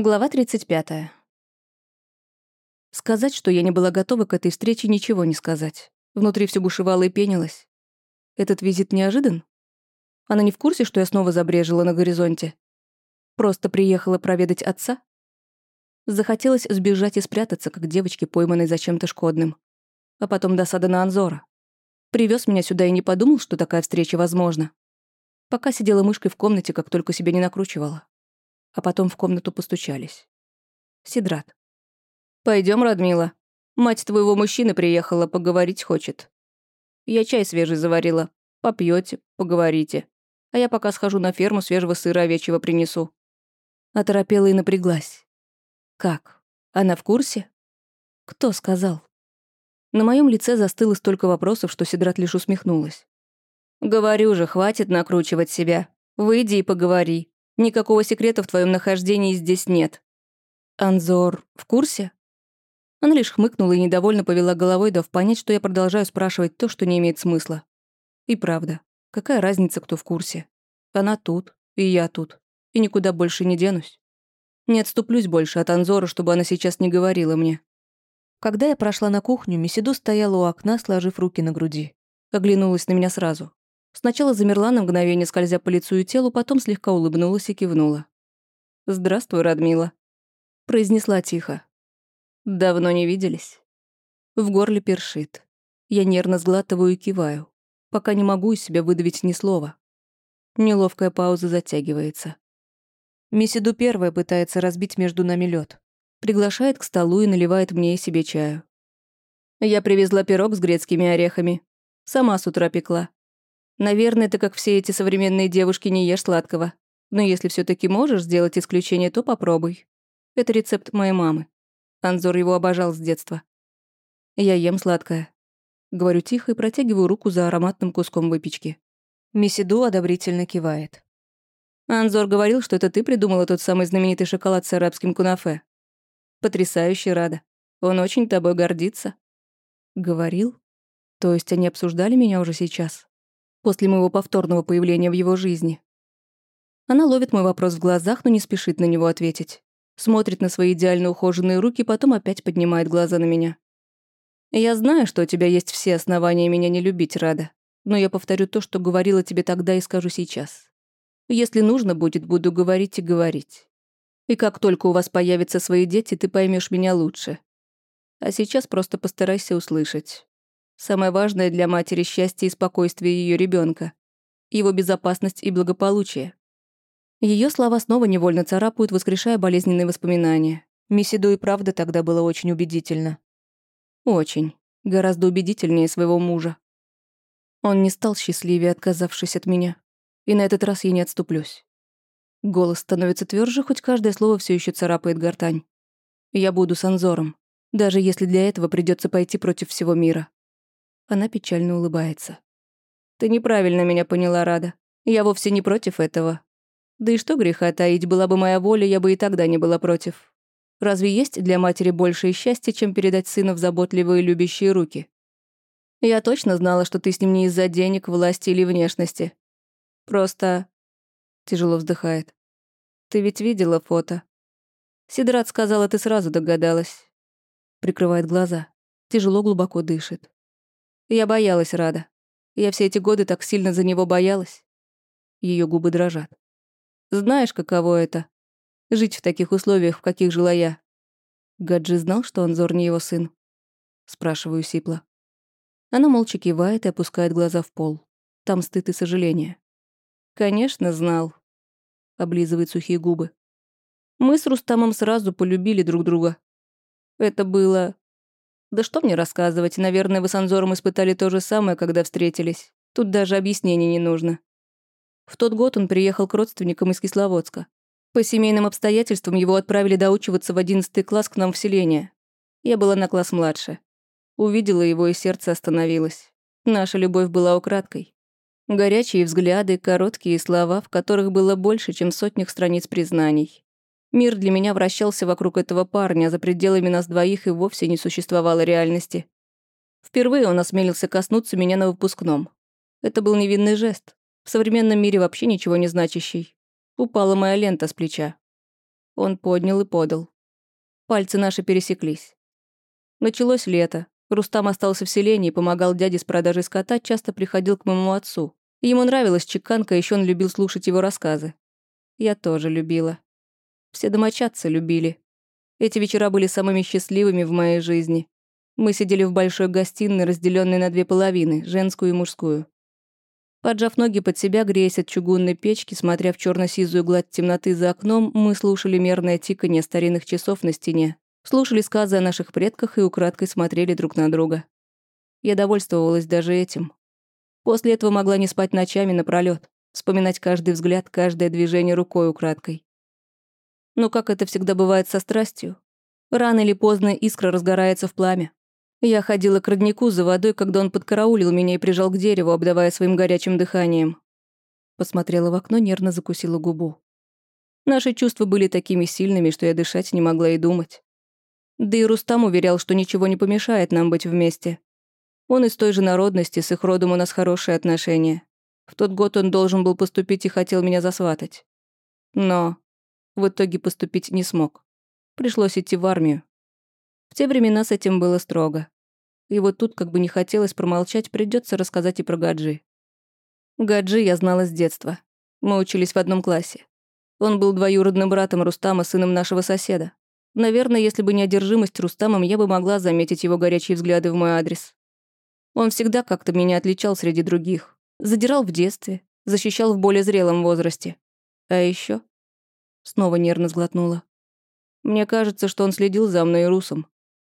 Глава 35. Сказать, что я не была готова к этой встрече, ничего не сказать. Внутри все бушевало и пенилось. Этот визит неожидан? Она не в курсе, что я снова забрежила на горизонте? Просто приехала проведать отца? Захотелось сбежать и спрятаться, как девочки, пойманной за чем-то шкодным. А потом досада на Анзора. Привез меня сюда и не подумал, что такая встреча возможна. Пока сидела мышкой в комнате, как только себя не накручивала а потом в комнату постучались. Сидрат. Пойдем, Радмила. Мать твоего мужчины приехала, поговорить хочет. Я чай свежий заварила. Попьете, поговорите. А я пока схожу на ферму, свежего сыра овечьего принесу». Оторопела и напряглась. «Как? Она в курсе?» «Кто сказал?» На моем лице застыло столько вопросов, что Сидрат лишь усмехнулась. «Говорю же, хватит накручивать себя. Выйди и поговори. Никакого секрета в твоем нахождении здесь нет. Анзор в курсе? Она лишь хмыкнула и недовольно повела головой, дав понять, что я продолжаю спрашивать то, что не имеет смысла. И правда, какая разница, кто в курсе? Она тут, и я тут, и никуда больше не денусь. Не отступлюсь больше от Анзора, чтобы она сейчас не говорила мне. Когда я прошла на кухню, Месиду стояла у окна, сложив руки на груди. Оглянулась на меня сразу. Сначала замерла на мгновение, скользя по лицу и телу, потом слегка улыбнулась и кивнула. «Здравствуй, Радмила», — произнесла тихо. «Давно не виделись». В горле першит. Я нервно сглатываю и киваю, пока не могу из себя выдавить ни слова. Неловкая пауза затягивается. Месиду первая пытается разбить между нами лед, Приглашает к столу и наливает мне и себе чаю. Я привезла пирог с грецкими орехами. Сама с утра пекла. Наверное, ты, как все эти современные девушки, не ешь сладкого. Но если все таки можешь сделать исключение, то попробуй. Это рецепт моей мамы. Анзор его обожал с детства. Я ем сладкое. Говорю тихо и протягиваю руку за ароматным куском выпечки. Месиду одобрительно кивает. Анзор говорил, что это ты придумала тот самый знаменитый шоколад с арабским кунафе. Потрясающе рада. Он очень тобой гордится. Говорил? То есть они обсуждали меня уже сейчас? После моего повторного появления в его жизни. Она ловит мой вопрос в глазах, но не спешит на него ответить. Смотрит на свои идеально ухоженные руки, потом опять поднимает глаза на меня. «Я знаю, что у тебя есть все основания меня не любить, Рада, но я повторю то, что говорила тебе тогда и скажу сейчас. Если нужно будет, буду говорить и говорить. И как только у вас появятся свои дети, ты поймешь меня лучше. А сейчас просто постарайся услышать. Самое важное для матери – счастье и спокойствие ее ребенка, его безопасность и благополучие. Ее слова снова невольно царапают, воскрешая болезненные воспоминания. Месиду и правда тогда было очень убедительно. Очень. Гораздо убедительнее своего мужа. Он не стал счастливее, отказавшись от меня. И на этот раз я не отступлюсь. Голос становится тверже, хоть каждое слово все еще царапает гортань. Я буду с Анзором, даже если для этого придется пойти против всего мира. Она печально улыбается. «Ты неправильно меня поняла, Рада. Я вовсе не против этого. Да и что греха таить, была бы моя воля, я бы и тогда не была против. Разве есть для матери большее счастье, чем передать сына в заботливые любящие руки? Я точно знала, что ты с ним не из-за денег, власти или внешности. Просто...» Тяжело вздыхает. «Ты ведь видела фото?» Сидрат сказала, ты сразу догадалась. Прикрывает глаза. Тяжело глубоко дышит. Я боялась Рада. Я все эти годы так сильно за него боялась. Ее губы дрожат. Знаешь, каково это? Жить в таких условиях, в каких жила я. Гаджи знал, что Анзор не его сын? Спрашиваю сипло. Она молча кивает и опускает глаза в пол. Там стыд и сожаление. Конечно, знал. Облизывает сухие губы. Мы с Рустамом сразу полюбили друг друга. Это было да что мне рассказывать, наверное, вы с Анзором испытали то же самое, когда встретились. Тут даже объяснений не нужно. В тот год он приехал к родственникам из Кисловодска. По семейным обстоятельствам его отправили доучиваться в одиннадцатый класс к нам в селение. Я была на класс младше. Увидела его, и сердце остановилось. Наша любовь была украдкой. Горячие взгляды, короткие слова, в которых было больше, чем сотнях страниц признаний. Мир для меня вращался вокруг этого парня, за пределами нас двоих и вовсе не существовало реальности. Впервые он осмелился коснуться меня на выпускном. Это был невинный жест. В современном мире вообще ничего не значащий. Упала моя лента с плеча. Он поднял и подал. Пальцы наши пересеклись. Началось лето. Рустам остался в селении, помогал дяде с продажей скота, часто приходил к моему отцу. Ему нравилась чеканка, еще он любил слушать его рассказы. Я тоже любила. Все домочадцы любили. Эти вечера были самыми счастливыми в моей жизни. Мы сидели в большой гостиной, разделенной на две половины, женскую и мужскую. Поджав ноги под себя, греясь от чугунной печки, смотря в черно сизую гладь темноты за окном, мы слушали мерное тиканье старинных часов на стене, слушали сказы о наших предках и украдкой смотрели друг на друга. Я довольствовалась даже этим. После этого могла не спать ночами напролёт, вспоминать каждый взгляд, каждое движение рукой украдкой. Но как это всегда бывает со страстью, рано или поздно искра разгорается в пламя. Я ходила к роднику за водой, когда он подкараулил меня и прижал к дереву, обдавая своим горячим дыханием. Посмотрела в окно, нервно закусила губу. Наши чувства были такими сильными, что я дышать не могла и думать. Да и Рустам уверял, что ничего не помешает нам быть вместе. Он из той же народности, с их родом у нас хорошие отношения. В тот год он должен был поступить и хотел меня засватать. Но в итоге поступить не смог. Пришлось идти в армию. В те времена с этим было строго. И вот тут, как бы не хотелось промолчать, придется рассказать и про Гаджи. Гаджи я знала с детства. Мы учились в одном классе. Он был двоюродным братом Рустама, сыном нашего соседа. Наверное, если бы не одержимость Рустамом, я бы могла заметить его горячие взгляды в мой адрес. Он всегда как-то меня отличал среди других. Задирал в детстве, защищал в более зрелом возрасте. А еще Снова нервно сглотнула. Мне кажется, что он следил за мной и Русом.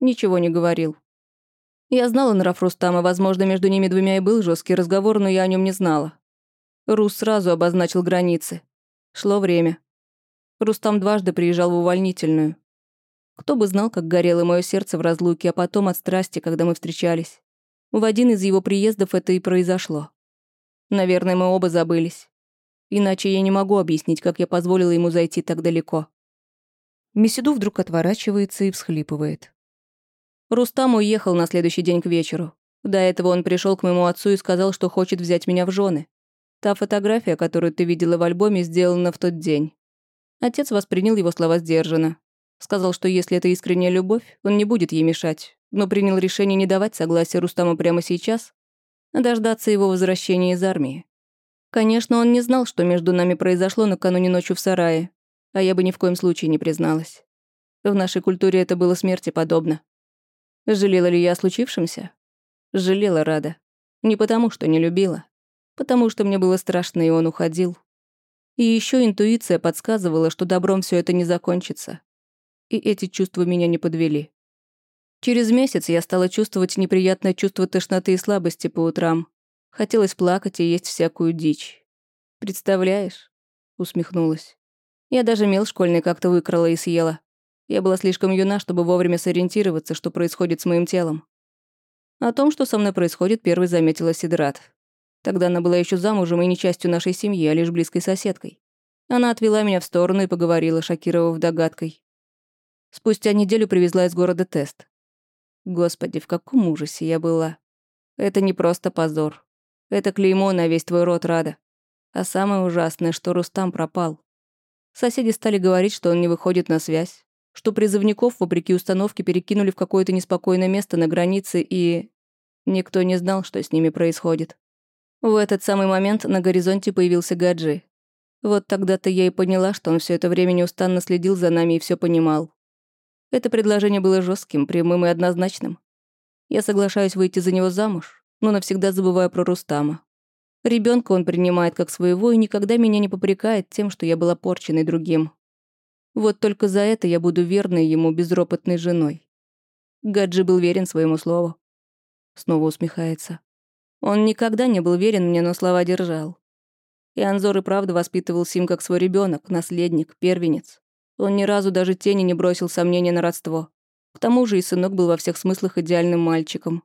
Ничего не говорил. Я знала нрав Рустама, возможно, между ними двумя и был жесткий разговор, но я о нем не знала. Рус сразу обозначил границы. Шло время. Рустам дважды приезжал в увольнительную. Кто бы знал, как горело мое сердце в разлуке, а потом от страсти, когда мы встречались. В один из его приездов это и произошло. Наверное, мы оба забылись. Иначе я не могу объяснить, как я позволила ему зайти так далеко. Месиду вдруг отворачивается и всхлипывает. Рустам уехал на следующий день к вечеру. До этого он пришел к моему отцу и сказал, что хочет взять меня в жены. Та фотография, которую ты видела в альбоме, сделана в тот день. Отец воспринял его слова сдержанно. Сказал, что если это искренняя любовь, он не будет ей мешать, но принял решение не давать согласия Рустаму прямо сейчас, а дождаться его возвращения из армии. Конечно, он не знал, что между нами произошло накануне ночью в сарае, а я бы ни в коем случае не призналась. В нашей культуре это было смерти подобно. Жалела ли я о случившемся? Жалела Рада. Не потому, что не любила. Потому что мне было страшно, и он уходил. И еще интуиция подсказывала, что добром все это не закончится. И эти чувства меня не подвели. Через месяц я стала чувствовать неприятное чувство тошноты и слабости по утрам. Хотелось плакать и есть всякую дичь. «Представляешь?» — усмехнулась. Я даже мел школьный как-то выкрала и съела. Я была слишком юна, чтобы вовремя сориентироваться, что происходит с моим телом. О том, что со мной происходит, первой заметила Сидрат. Тогда она была еще замужем и не частью нашей семьи, а лишь близкой соседкой. Она отвела меня в сторону и поговорила, шокировав догадкой. Спустя неделю привезла из города тест. Господи, в каком ужасе я была. Это не просто позор. Это клеймо на весь твой род, Рада. А самое ужасное, что Рустам пропал. Соседи стали говорить, что он не выходит на связь, что призывников, вопреки установке, перекинули в какое-то неспокойное место на границе, и... Никто не знал, что с ними происходит. В этот самый момент на горизонте появился Гаджи. Вот тогда-то я и поняла, что он все это время неустанно следил за нами и все понимал. Это предложение было жестким, прямым и однозначным. Я соглашаюсь выйти за него замуж, но навсегда забываю про Рустама. Ребенка он принимает как своего и никогда меня не попрекает тем, что я была порченной другим. Вот только за это я буду верной ему безропотной женой. Гаджи был верен своему слову. Снова усмехается. Он никогда не был верен мне, но слова держал. И Анзор и правда воспитывал Сим как свой ребенок, наследник, первенец. Он ни разу даже тени не бросил сомнения на родство. К тому же и сынок был во всех смыслах идеальным мальчиком.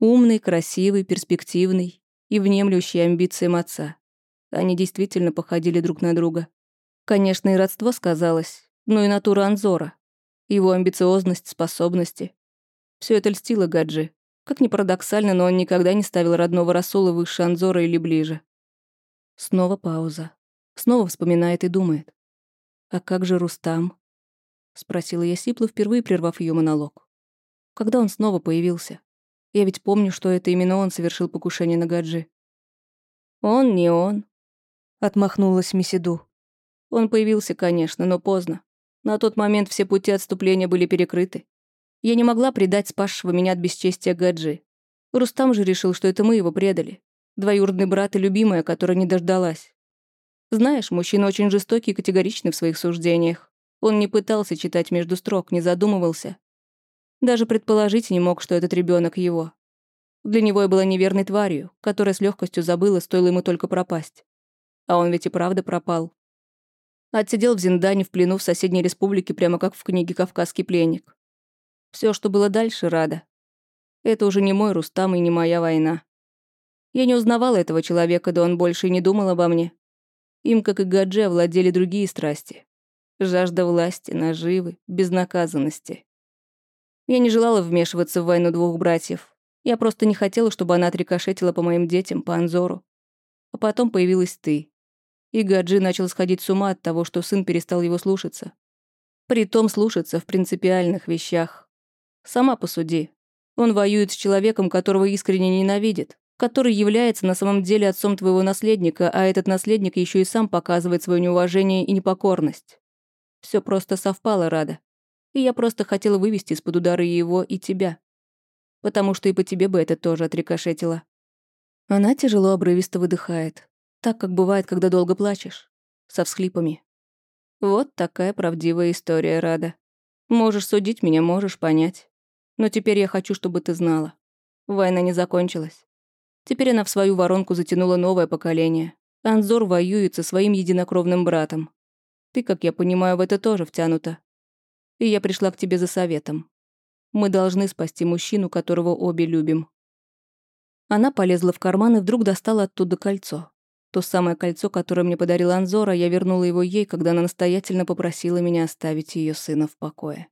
Умный, красивый, перспективный и внемлющий амбициям отца. Они действительно походили друг на друга. Конечно, и родство сказалось, но и натура Анзора, его амбициозность, способности. Все это льстило Гаджи. Как ни парадоксально, но он никогда не ставил родного Расула выше Анзора или ближе. Снова пауза. Снова вспоминает и думает. А как же Рустам? спросила я Сиплу, впервые прервав ее монолог. «Когда он снова появился? Я ведь помню, что это именно он совершил покушение на Гаджи». «Он не он», — отмахнулась Месиду. «Он появился, конечно, но поздно. На тот момент все пути отступления были перекрыты. Я не могла предать спасшего меня от бесчестия Гаджи. Рустам же решил, что это мы его предали. Двоюродный брат и любимая, которая не дождалась. Знаешь, мужчина очень жестокий и категоричный в своих суждениях. Он не пытался читать между строк, не задумывался. Даже предположить не мог, что этот ребенок его. Для него я была неверной тварью, которая с легкостью забыла, стоило ему только пропасть. А он ведь и правда пропал. Отсидел в Зиндане в плену в соседней республике, прямо как в книге «Кавказский пленник». Все, что было дальше, рада. Это уже не мой Рустам и не моя война. Я не узнавала этого человека, да он больше и не думал обо мне. Им, как и Гадже, владели другие страсти. Жажда власти, наживы, безнаказанности. Я не желала вмешиваться в войну двух братьев. Я просто не хотела, чтобы она отрикошетила по моим детям, по Анзору. А потом появилась ты. И Гаджи начал сходить с ума от того, что сын перестал его слушаться. Притом слушаться в принципиальных вещах. Сама посуди. Он воюет с человеком, которого искренне ненавидит, который является на самом деле отцом твоего наследника, а этот наследник еще и сам показывает свое неуважение и непокорность. Все просто совпало, Рада. И я просто хотела вывести из-под удара его, и тебя. Потому что и по тебе бы это тоже отрикошетило. Она тяжело обрывисто выдыхает. Так, как бывает, когда долго плачешь. Со всхлипами. Вот такая правдивая история, Рада. Можешь судить меня, можешь понять. Но теперь я хочу, чтобы ты знала. Война не закончилась. Теперь она в свою воронку затянула новое поколение. Анзор воюет со своим единокровным братом. Ты, как я понимаю, в это тоже втянута. И я пришла к тебе за советом. Мы должны спасти мужчину, которого обе любим. Она полезла в карман и вдруг достала оттуда кольцо. То самое кольцо, которое мне подарил Анзора, я вернула его ей, когда она настоятельно попросила меня оставить ее сына в покое.